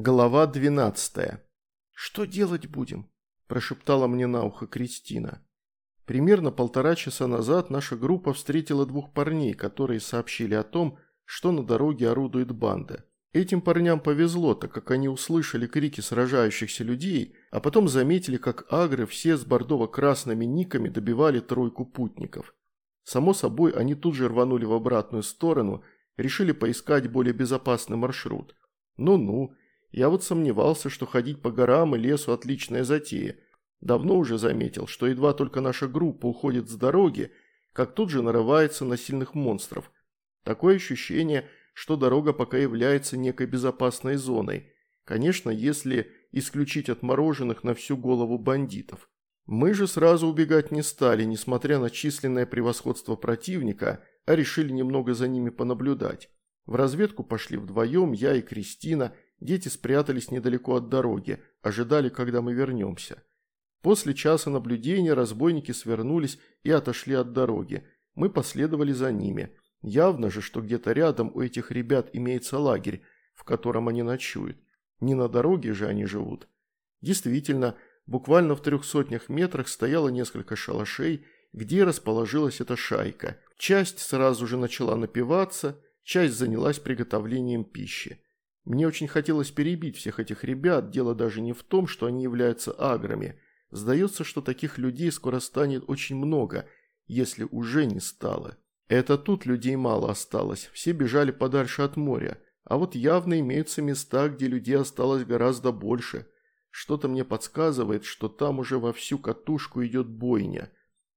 Глава 12. «Что делать будем?» – прошептала мне на ухо Кристина. Примерно полтора часа назад наша группа встретила двух парней, которые сообщили о том, что на дороге орудует банда. Этим парням повезло, так как они услышали крики сражающихся людей, а потом заметили, как агры все с бордово-красными никами добивали тройку путников. Само собой, они тут же рванули в обратную сторону, решили поискать более безопасный маршрут. Ну-ну, я вот сомневался, что ходить по горам и лесу – отличная затея. Давно уже заметил, что едва только наша группа уходит с дороги, как тут же нарывается на сильных монстров. Такое ощущение, что дорога пока является некой безопасной зоной. Конечно, если исключить отмороженных на всю голову бандитов. Мы же сразу убегать не стали, несмотря на численное превосходство противника, а решили немного за ними понаблюдать. В разведку пошли вдвоем, я и Кристина – Дети спрятались недалеко от дороги, ожидали, когда мы вернемся. После часа наблюдения разбойники свернулись и отошли от дороги. Мы последовали за ними. Явно же, что где-то рядом у этих ребят имеется лагерь, в котором они ночуют. Не на дороге же они живут. Действительно, буквально в трех сотнях метрах стояло несколько шалашей, где расположилась эта шайка. Часть сразу же начала напиваться, часть занялась приготовлением пищи. Мне очень хотелось перебить всех этих ребят, дело даже не в том, что они являются аграми. Сдается, что таких людей скоро станет очень много, если уже не стало. Это тут людей мало осталось, все бежали подальше от моря. А вот явно имеются места, где людей осталось гораздо больше. Что-то мне подсказывает, что там уже во всю катушку идет бойня.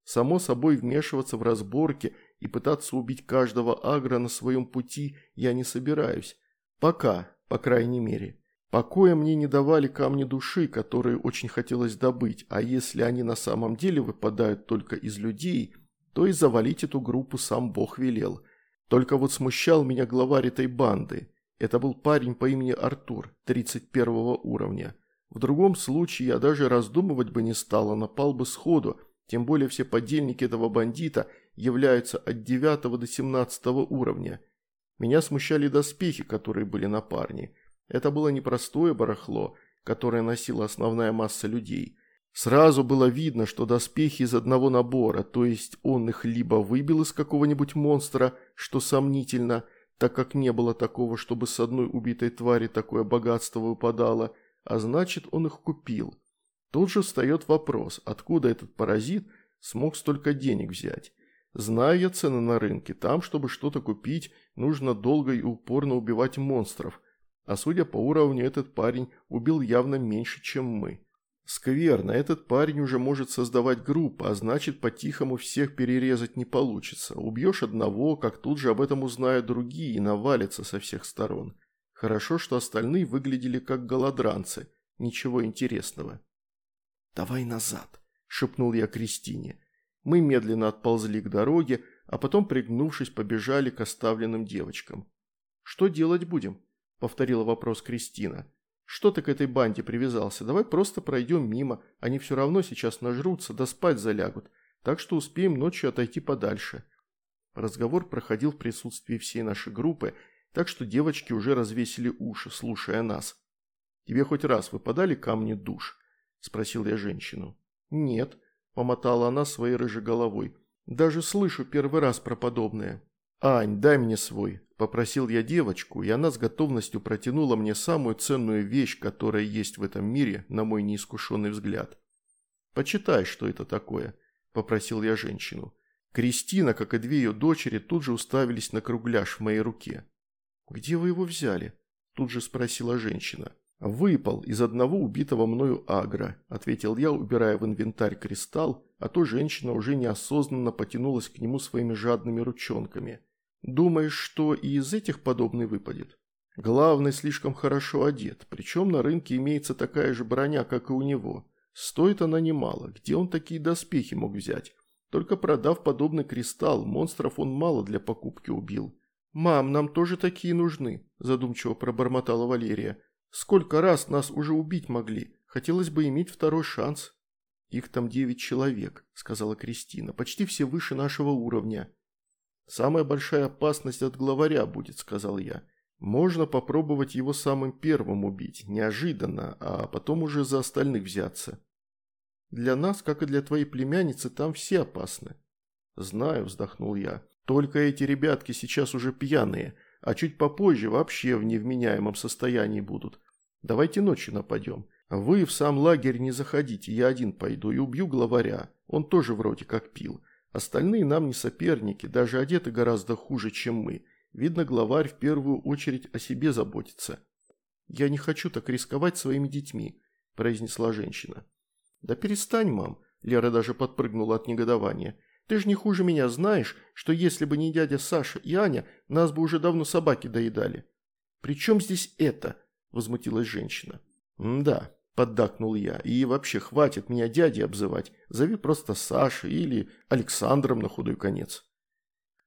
Само собой вмешиваться в разборки и пытаться убить каждого агра на своем пути я не собираюсь. Пока, по крайней мере. Покоя мне не давали камни души, которые очень хотелось добыть, а если они на самом деле выпадают только из людей, то и завалить эту группу сам Бог велел. Только вот смущал меня главарь этой банды. Это был парень по имени Артур, 31 уровня. В другом случае я даже раздумывать бы не стал, а напал бы сходу, тем более все подельники этого бандита являются от 9 до 17 уровня – меня смущали доспехи, которые были на парне. Это было непростое барахло, которое носила основная масса людей. Сразу было видно, что доспехи из одного набора, то есть он их либо выбил из какого-нибудь монстра, что сомнительно, так как не было такого, чтобы с одной убитой твари такое богатство выпадало, а значит он их купил. Тут же встает вопрос, откуда этот паразит смог столько денег взять. Знаю я цены на рынке, там, чтобы что-то купить, нужно долго и упорно убивать монстров, а судя по уровню, этот парень убил явно меньше, чем мы. Скверно, этот парень уже может создавать группу, а значит по-тихому всех перерезать не получится. Убьешь одного, как тут же об этом узнают другие и навалятся со всех сторон. Хорошо, что остальные выглядели как голодранцы, ничего интересного. «Давай назад», – шепнул я Кристине. Мы медленно отползли к дороге, а потом, пригнувшись, побежали к оставленным девочкам. «Что делать будем?» – повторила вопрос Кристина. «Что ты к этой банде привязался? Давай просто пройдем мимо, они все равно сейчас нажрутся, да спать залягут, так что успеем ночью отойти подальше». Разговор проходил в присутствии всей нашей группы, так что девочки уже развесили уши, слушая нас. «Тебе хоть раз выпадали камни душ?» – спросил я женщину. «Нет», – помотала она своей рыжей головой. «Даже слышу первый раз про подобное». «Ань, дай мне свой», – попросил я девочку, и она с готовностью протянула мне самую ценную вещь, которая есть в этом мире, на мой неискушенный взгляд. «Почитай, что это такое», – попросил я женщину. Кристина, как и две ее дочери, тут же уставились на кругляш в моей руке. «Где вы его взяли?» – тут же спросила женщина. «Выпал из одного убитого мною агро», – ответил я, убирая в инвентарь кристалл, а то женщина уже неосознанно потянулась к нему своими жадными ручонками. «Думаешь, что и из этих подобный выпадет?» Главный слишком хорошо одет, причем на рынке имеется такая же броня, как и у него. Стоит она немало, где он такие доспехи мог взять? Только продав подобный кристалл, монстров он мало для покупки убил. «Мам, нам тоже такие нужны», – задумчиво пробормотала Валерия. Сколько раз нас уже убить могли? Хотелось бы иметь второй шанс». «Их там девять человек», – сказала Кристина, – «почти все выше нашего уровня». «Самая большая опасность от главаря будет», – сказал я. Можно попробовать его самым первым убить, неожиданно, а потом уже за остальных взяться. Для нас, как и для твоей племянницы, там все опасны. Знаю, вздохнул я. Только эти ребятки сейчас уже пьяные, а чуть попозже вообще в невменяемом состоянии будут. Давайте ночью нападем. Вы в сам лагерь не заходите, я один пойду и убью главаря. Он тоже вроде как пил. Остальные нам не соперники, даже одеты гораздо хуже, чем мы. Видно, главарь в первую очередь о себе заботится. «Я не хочу так рисковать своими детьми», – произнесла женщина. «Да перестань, мам», – Лера даже подпрыгнула от негодования. «Ты же не хуже меня знаешь, что если бы не дядя Саша и Аня, нас бы уже давно собаки доедали». «При чем здесь это?» – возмутилась женщина. «Да», – поддакнул я, – «и вообще хватит меня дядей обзывать. Зови просто Саша или Александром на худой конец».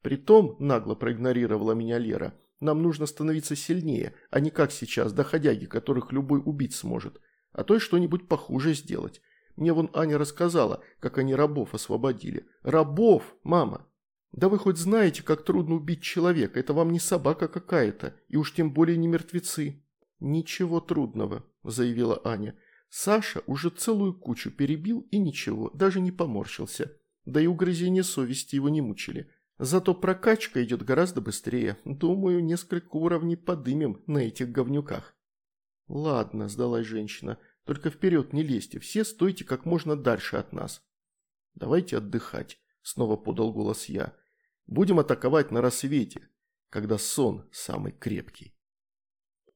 Притом, нагло проигнорировала меня Лера, нам нужно становиться сильнее, а не как сейчас, доходяги, которых любой убить сможет, а то и что-нибудь похуже сделать. Мне вон Аня рассказала, как они рабов освободили. Рабов, мама! Да вы хоть знаете, как трудно убить человека, это вам не собака какая-то, и уж тем более не мертвецы. Ничего трудного, заявила Аня. Саша уже целую кучу перебил и ничего, даже не поморщился. Да и угрызения совести его не мучили. Зато прокачка идет гораздо быстрее. Думаю, несколько уровней подымем на этих говнюках». «Ладно», – сдалась женщина, – «только вперед не лезьте, все стойте как можно дальше от нас». «Давайте отдыхать», – снова подал голос я. «Будем атаковать на рассвете, когда сон самый крепкий».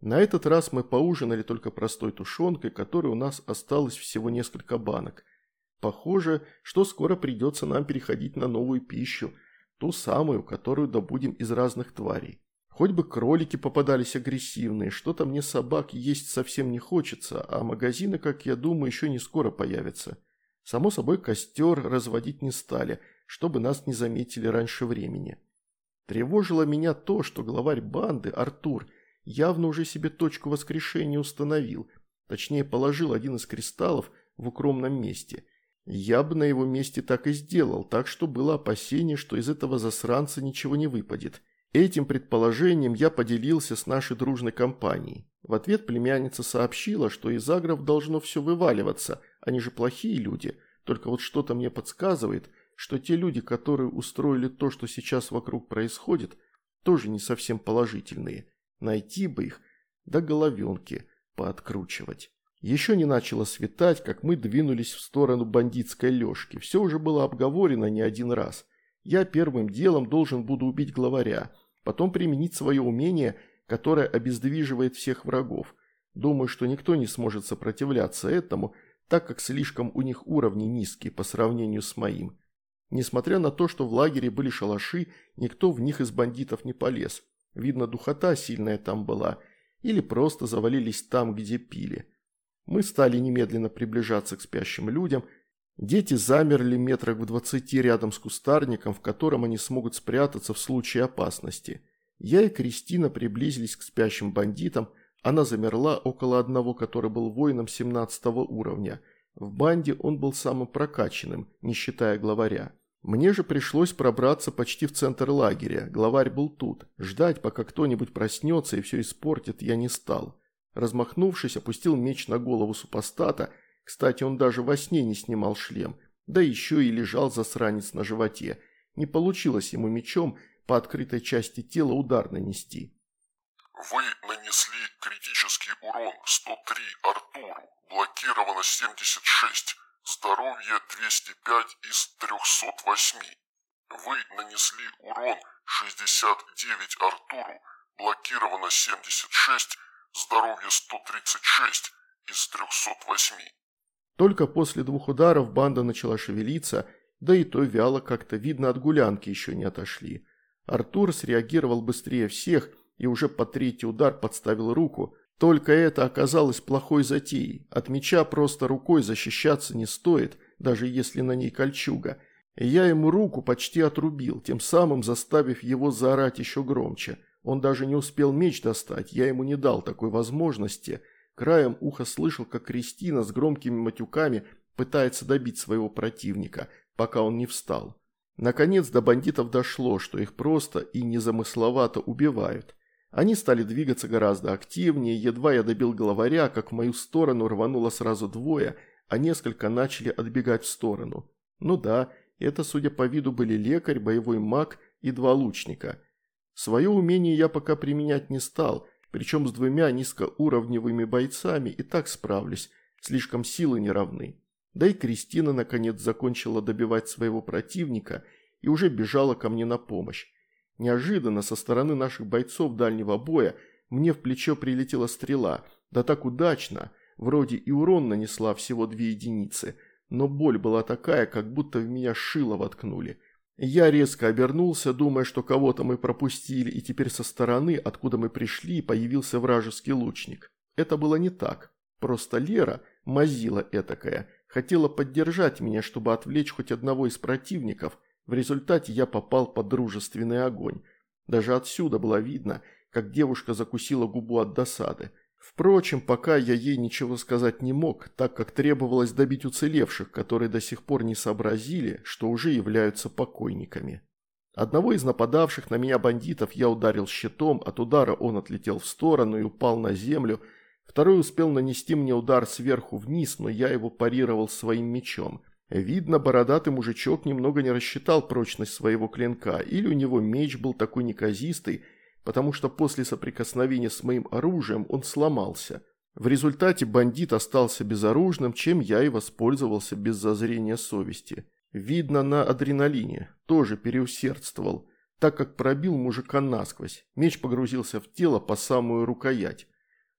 На этот раз мы поужинали только простой тушенкой, которой у нас осталось всего несколько банок. Похоже, что скоро придется нам переходить на новую пищу – Ту самую, которую добудем из разных тварей. Хоть бы кролики попадались агрессивные, что-то мне собак есть совсем не хочется, а магазины, как я думаю, еще не скоро появятся. Само собой, костер разводить не стали, чтобы нас не заметили раньше времени. Тревожило меня то, что главарь банды, Артур, явно уже себе точку воскрешения установил, точнее положил один из кристаллов в укромном месте – я бы на его месте так и сделал, так что было опасение, что из этого засранца ничего не выпадет. Этим предположением я поделился с нашей дружной компанией. В ответ племянница сообщила, что из агров должно все вываливаться, они же плохие люди, только вот что-то мне подсказывает, что те люди, которые устроили то, что сейчас вокруг происходит, тоже не совсем положительные. Найти бы их, до головенки пооткручивать. Еще не начало светать, как мы двинулись в сторону бандитской лёжки. Все уже было обговорено не один раз. Я первым делом должен буду убить главаря, потом применить свое умение, которое обездвиживает всех врагов. Думаю, что никто не сможет сопротивляться этому, так как слишком у них уровни низкие по сравнению с моим. Несмотря на то, что в лагере были шалаши, никто в них из бандитов не полез. Видно, духота сильная там была, или просто завалились там, где пили. Мы стали немедленно приближаться к спящим людям. Дети замерли метрах в двадцати рядом с кустарником, в котором они смогут спрятаться в случае опасности. Я и Кристина приблизились к спящим бандитам. Она замерла около одного, который был воином 17 уровня. В банде он был самым прокачанным, не считая главаря. Мне же пришлось пробраться почти в центр лагеря. Главарь был тут. Ждать, пока кто-нибудь проснется и все испортит, я не стал. Размахнувшись, опустил меч на голову супостата. Кстати, он даже во сне не снимал шлем. Да еще и лежал засранец на животе. Не получилось ему мечом по открытой части тела удар нанести. Вы нанесли критический урон 103 Артуру. Блокировано 76. Здоровье 205 из 308. Вы нанесли урон 69 Артуру. Блокировано 76 Здоровье 136 из 308. Только после двух ударов банда начала шевелиться, да и то вяло как-то, видно, от гулянки еще не отошли. Артур среагировал быстрее всех и уже по третий удар подставил руку. Только это оказалось плохой затеей. От меча просто рукой защищаться не стоит, даже если на ней кольчуга. Я ему руку почти отрубил, тем самым заставив его заорать еще громче. Он даже не успел меч достать, я ему не дал такой возможности. Краем уха слышал, как Кристина с громкими матюками пытается добить своего противника, пока он не встал. Наконец до бандитов дошло, что их просто и незамысловато убивают. Они стали двигаться гораздо активнее, едва я добил главаря, как в мою сторону рвануло сразу двое, а несколько начали отбегать в сторону. Ну да, это, судя по виду, были лекарь, боевой маг и два лучника. Свое умение я пока применять не стал, причем с двумя низкоуровневыми бойцами и так справлюсь, слишком силы не равны. Да и Кристина наконец закончила добивать своего противника и уже бежала ко мне на помощь. Неожиданно со стороны наших бойцов дальнего боя мне в плечо прилетела стрела, да так удачно, вроде и урон нанесла всего две единицы, но боль была такая, как будто в меня шило воткнули. Я резко обернулся, думая, что кого-то мы пропустили, и теперь со стороны, откуда мы пришли, появился вражеский лучник. Это было не так. Просто Лера, мазила этакая, хотела поддержать меня, чтобы отвлечь хоть одного из противников, в результате я попал под дружественный огонь. Даже отсюда было видно, как девушка закусила губу от досады. Впрочем, пока я ей ничего сказать не мог, так как требовалось добить уцелевших, которые до сих пор не сообразили, что уже являются покойниками. Одного из нападавших на меня бандитов я ударил щитом, от удара он отлетел в сторону и упал на землю. Второй успел нанести мне удар сверху вниз, но я его парировал своим мечом. Видно, бородатый мужичок немного не рассчитал прочность своего клинка, или у него меч был такой неказистый, потому что после соприкосновения с моим оружием он сломался. В результате бандит остался безоружным, чем я и воспользовался без зазрения совести. Видно на адреналине, тоже переусердствовал, так как пробил мужика насквозь, меч погрузился в тело по самую рукоять.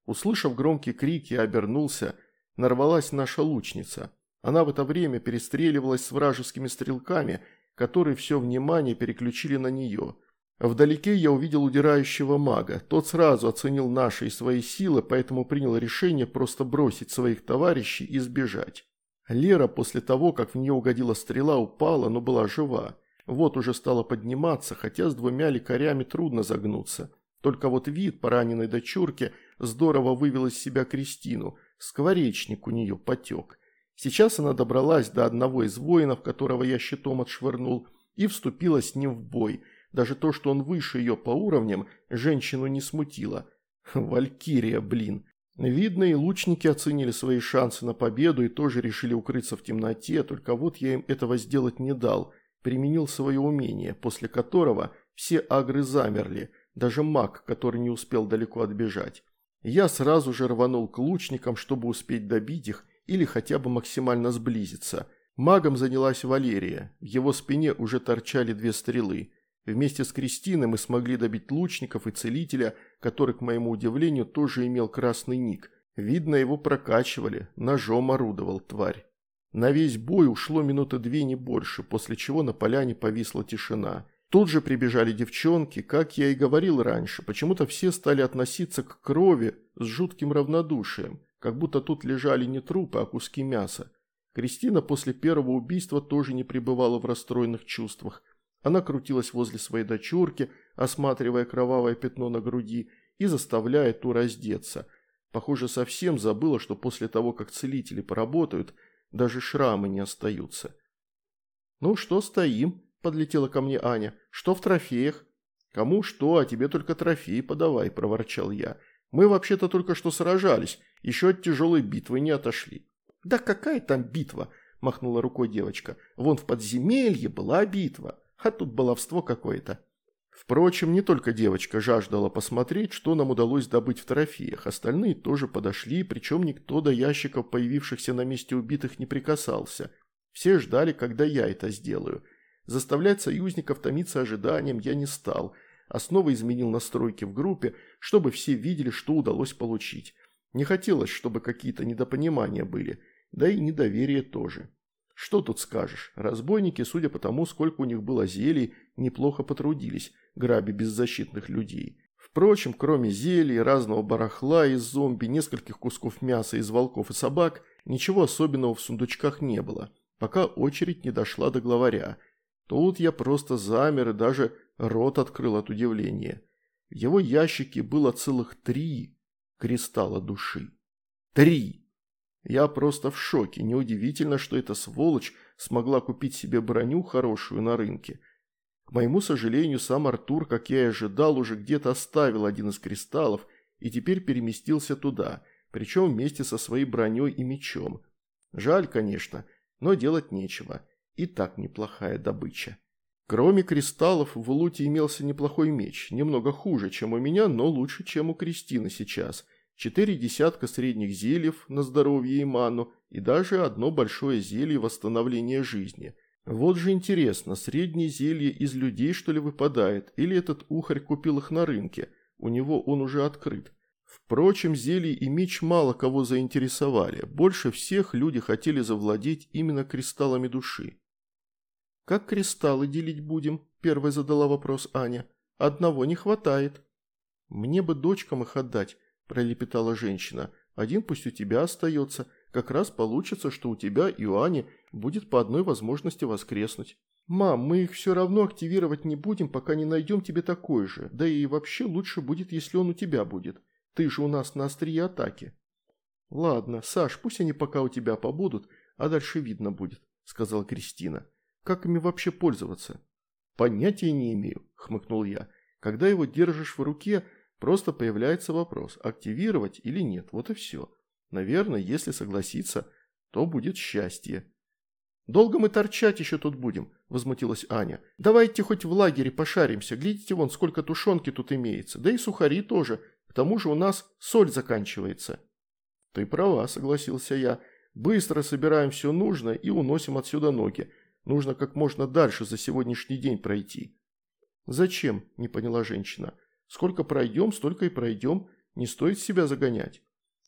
Услышав громкие крики, обернулся, нарвалась наша лучница – она в это время перестреливалась с вражескими стрелками, которые все внимание переключили на нее. Вдалеке я увидел удирающего мага. Тот сразу оценил наши и свои силы, поэтому принял решение просто бросить своих товарищей и сбежать. Лера после того, как в нее угодила стрела, упала, но была жива. Вот уже стала подниматься, хотя с двумя лекарями трудно загнуться. Только вот вид пораненной дочурки здорово вывел из себя Кристину. Скворечник у нее потек. Сейчас она добралась до одного из воинов, которого я щитом отшвырнул, и вступила с ним в бой. Даже то, что он выше ее по уровням, женщину не смутило. Валькирия, блин. Видно, и лучники оценили свои шансы на победу и тоже решили укрыться в темноте, только вот я им этого сделать не дал. Применил свое умение, после которого все агры замерли, даже маг, который не успел далеко отбежать. Я сразу же рванул к лучникам, чтобы успеть добить их, или хотя бы максимально сблизиться. Магом занялась Валерия, в его спине уже торчали две стрелы. Вместе с Кристиной мы смогли добить лучников и целителя, который, к моему удивлению, тоже имел красный ник. Видно, его прокачивали, ножом орудовал тварь. На весь бой ушло минуты две, не больше, после чего на поляне повисла тишина. Тут же прибежали девчонки, как я и говорил раньше, почему-то все стали относиться к крови с жутким равнодушием как будто тут лежали не трупы, а куски мяса. Кристина после первого убийства тоже не пребывала в расстроенных чувствах. Она крутилась возле своей дочурки, осматривая кровавое пятно на груди и заставляя ту раздеться. Похоже, совсем забыла, что после того, как целители поработают, даже шрамы не остаются. «Ну что стоим?» – подлетела ко мне Аня. «Что в трофеях?» «Кому что, а тебе только трофеи подавай», – проворчал я. Мы вообще-то только что сражались, еще от тяжелой битвы не отошли». «Да какая там битва?» – махнула рукой девочка. «Вон в подземелье была битва, а тут баловство какое-то». Впрочем, не только девочка жаждала посмотреть, что нам удалось добыть в трофеях, остальные тоже подошли, причем никто до ящиков, появившихся на месте убитых, не прикасался. Все ждали, когда я это сделаю. Заставлять союзников томиться ожиданием я не стал – а снова изменил настройки в группе, чтобы все видели, что удалось получить. Не хотелось, чтобы какие-то недопонимания были, да и недоверие тоже. Что тут скажешь, разбойники, судя по тому, сколько у них было зелий, неплохо потрудились, грабя беззащитных людей. Впрочем, кроме зелий, разного барахла из зомби, нескольких кусков мяса из волков и собак, ничего особенного в сундучках не было, пока очередь не дошла до главаря. Тут я просто замер и даже Рот открыл от удивления. В его ящике было целых три кристалла души. Три! Я просто в шоке. Неудивительно, что эта сволочь смогла купить себе броню хорошую на рынке. К моему сожалению, сам Артур, как я и ожидал, уже где-то оставил один из кристаллов и теперь переместился туда, причем вместе со своей броней и мечом. Жаль, конечно, но делать нечего. И так неплохая добыча. Кроме кристаллов, в Луте имелся неплохой меч, немного хуже, чем у меня, но лучше, чем у Кристины сейчас. Четыре десятка средних зельев на здоровье и ману, и даже одно большое зелье восстановления жизни. Вот же интересно, среднее зелье из людей что ли выпадает, или этот ухарь купил их на рынке, у него он уже открыт. Впрочем, зелье и меч мало кого заинтересовали, больше всех люди хотели завладеть именно кристаллами души. «Как кристаллы делить будем?» – первой задала вопрос Аня. «Одного не хватает». «Мне бы дочкам их отдать», – пролепетала женщина. «Один пусть у тебя остается. Как раз получится, что у тебя и у Ани будет по одной возможности воскреснуть». «Мам, мы их все равно активировать не будем, пока не найдем тебе такой же. Да и вообще лучше будет, если он у тебя будет. Ты же у нас на острие атаки». «Ладно, Саш, пусть они пока у тебя побудут, а дальше видно будет», – сказала Кристина. Как ими вообще пользоваться? Понятия не имею, хмыкнул я. Когда его держишь в руке, просто появляется вопрос, активировать или нет, вот и все. Наверное, если согласиться, то будет счастье. «Долго мы торчать еще тут будем?» – возмутилась Аня. «Давайте хоть в лагере пошаримся, глядите вон, сколько тушенки тут имеется, да и сухари тоже, к тому же у нас соль заканчивается». «Ты права», – согласился я. «Быстро собираем все нужное и уносим отсюда ноги. Нужно как можно дальше за сегодняшний день пройти». «Зачем?» – не поняла женщина. «Сколько пройдем, столько и пройдем. Не стоит себя загонять».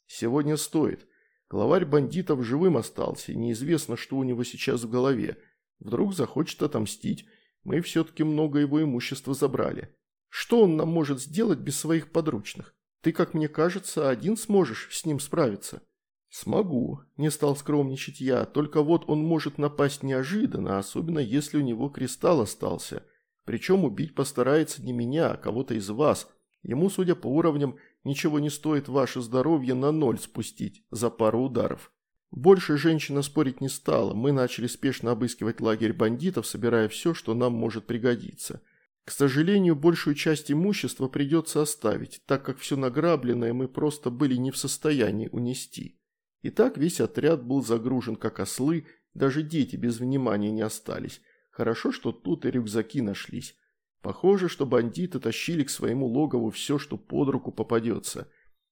«Сегодня стоит. Главарь бандитов живым остался, неизвестно, что у него сейчас в голове. Вдруг захочет отомстить. Мы все-таки много его имущества забрали. Что он нам может сделать без своих подручных? Ты, как мне кажется, один сможешь с ним справиться». «Смогу», – не стал скромничать я, только вот он может напасть неожиданно, особенно если у него кристалл остался. Причем убить постарается не меня, а кого-то из вас. Ему, судя по уровням, ничего не стоит ваше здоровье на ноль спустить за пару ударов. Больше женщина спорить не стала, мы начали спешно обыскивать лагерь бандитов, собирая все, что нам может пригодиться. К сожалению, большую часть имущества придется оставить, так как все награбленное мы просто были не в состоянии унести. И так весь отряд был загружен как ослы, даже дети без внимания не остались. Хорошо, что тут и рюкзаки нашлись. Похоже, что бандиты тащили к своему логову все, что под руку попадется.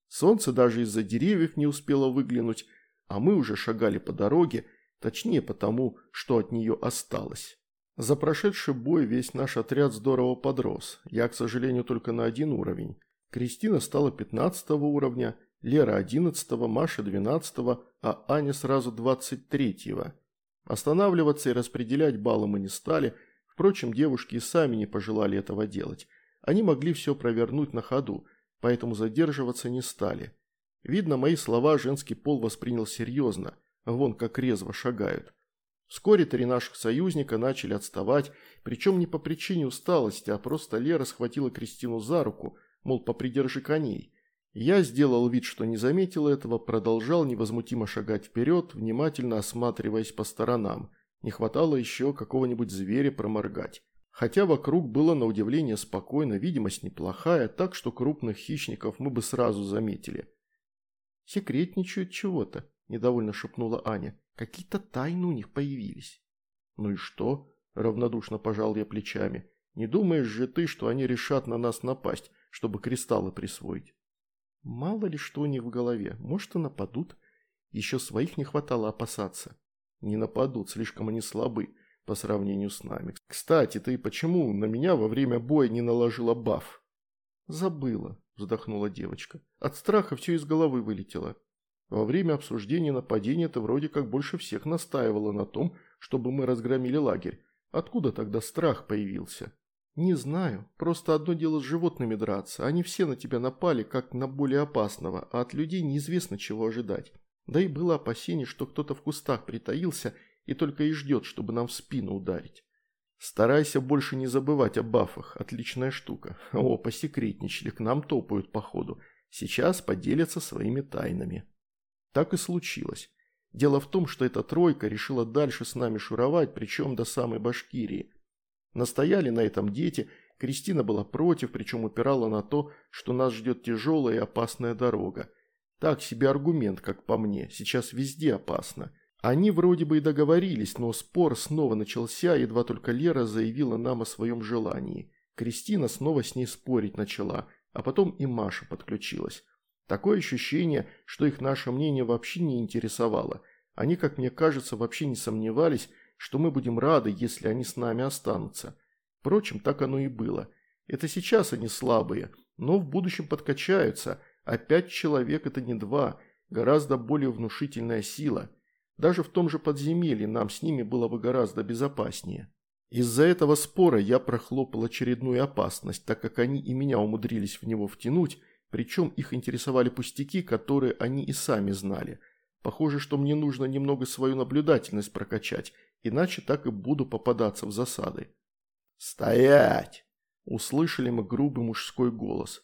Солнце даже из-за деревьев не успело выглянуть, а мы уже шагали по дороге, точнее потому, что от нее осталось. За прошедший бой весь наш отряд здорово подрос. Я, к сожалению, только на один уровень. Кристина стала 15 уровня, Лера 11-го, Маша 12-го, а Аня сразу 23-го. Останавливаться и распределять баллы мы не стали, впрочем, девушки и сами не пожелали этого делать. Они могли все провернуть на ходу, поэтому задерживаться не стали. Видно, мои слова женский пол воспринял серьезно, вон как резво шагают. Вскоре три наших союзника начали отставать, причем не по причине усталости, а просто Лера схватила Кристину за руку, мол, попридержи коней. Я сделал вид, что не заметил этого, продолжал невозмутимо шагать вперед, внимательно осматриваясь по сторонам. Не хватало еще какого-нибудь зверя проморгать. Хотя вокруг было на удивление спокойно, видимость неплохая, так что крупных хищников мы бы сразу заметили. «Секретничают чего-то», – недовольно шепнула Аня. «Какие-то тайны у них появились». «Ну и что?» – равнодушно пожал я плечами. «Не думаешь же ты, что они решат на нас напасть, чтобы кристаллы присвоить?» Мало ли что у них в голове, может и нападут. Еще своих не хватало опасаться. Не нападут, слишком они слабы по сравнению с нами. Кстати, ты почему на меня во время боя не наложила баф? Забыла, вздохнула девочка. От страха все из головы вылетело. Во время обсуждения нападения ты вроде как больше всех настаивала на том, чтобы мы разгромили лагерь. Откуда тогда страх появился? «Не знаю. Просто одно дело с животными драться. Они все на тебя напали, как на более опасного, а от людей неизвестно, чего ожидать. Да и было опасение, что кто-то в кустах притаился и только и ждет, чтобы нам в спину ударить. Старайся больше не забывать о бафах. Отличная штука. О, посекретничали, к нам топают походу. Сейчас поделятся своими тайнами». Так и случилось. Дело в том, что эта тройка решила дальше с нами шуровать, причем до самой Башкирии. Настояли на этом дети, Кристина была против, причем упирала на то, что нас ждет тяжелая и опасная дорога. Так себе аргумент, как по мне, сейчас везде опасно. Они вроде бы и договорились, но спор снова начался, едва только Лера заявила нам о своем желании. Кристина снова с ней спорить начала, а потом и Маша подключилась. Такое ощущение, что их наше мнение вообще не интересовало. Они, как мне кажется, вообще не сомневались, что мы будем рады, если они с нами останутся. Впрочем, так оно и было. Это сейчас они слабые, но в будущем подкачаются, а пять человек – это не два, гораздо более внушительная сила. Даже в том же подземелье нам с ними было бы гораздо безопаснее. Из-за этого спора я прохлопал очередную опасность, так как они и меня умудрились в него втянуть, причем их интересовали пустяки, которые они и сами знали. Похоже, что мне нужно немного свою наблюдательность прокачать, иначе так и буду попадаться в засады. «Стоять!» – услышали мы грубый мужской голос.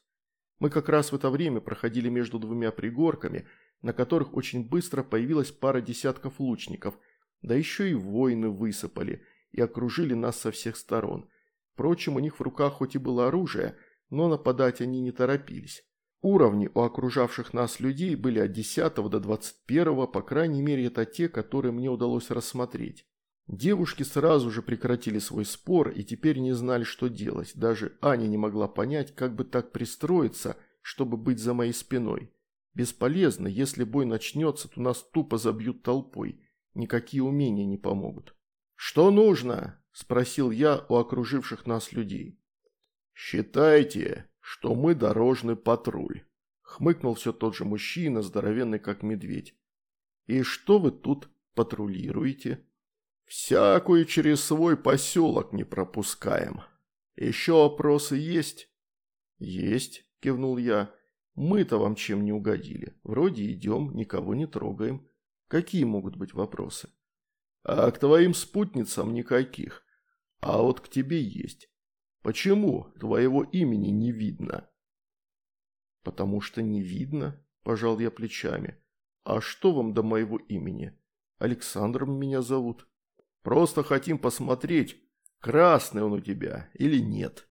Мы как раз в это время проходили между двумя пригорками, на которых очень быстро появилась пара десятков лучников, да еще и воины высыпали и окружили нас со всех сторон. Впрочем, у них в руках хоть и было оружие, но нападать они не торопились. Уровни у окружавших нас людей были от 10 до 21, по крайней мере это те, которые мне удалось рассмотреть. Девушки сразу же прекратили свой спор и теперь не знали, что делать. Даже Аня не могла понять, как бы так пристроиться, чтобы быть за моей спиной. Бесполезно, если бой начнется, то нас тупо забьют толпой. Никакие умения не помогут. «Что нужно?» – спросил я у окруживших нас людей. «Считайте, что мы дорожный патруль», – хмыкнул все тот же мужчина, здоровенный как медведь. «И что вы тут патрулируете?» Всякую через свой поселок не пропускаем. Еще вопросы есть? Есть, кивнул я. Мы-то вам чем не угодили. Вроде идем, никого не трогаем. Какие могут быть вопросы? А к твоим спутницам никаких. А вот к тебе есть. Почему твоего имени не видно? Потому что не видно, пожал я плечами. А что вам до моего имени? Александром меня зовут. Просто хотим посмотреть, красный он у тебя или нет.